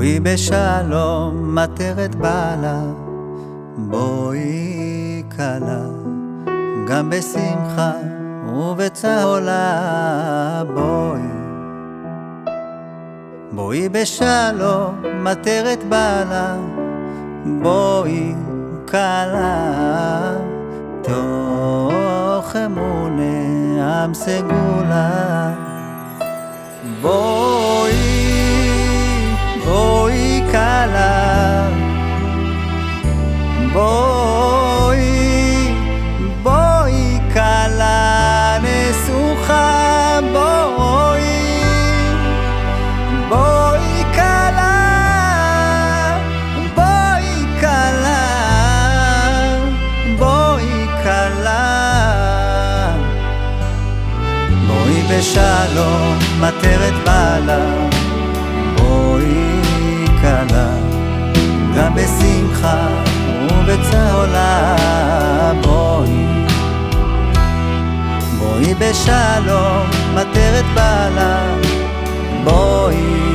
בשלום עטרת בעלה, בואי כלה, גם בשמחה ובצהולה בואי. בואי בשלום עטרת בעלה, בואי כלה, תוך אמונה עם סגולה. בואי, בואי, בואי כלה נסוכה, בואי, בואי כלה, בואי כלה, בואי כלה. בואי בשלום, עטרת בעלה, העולם. בואי, בואי בשלום, מטרת בעלה, בואי.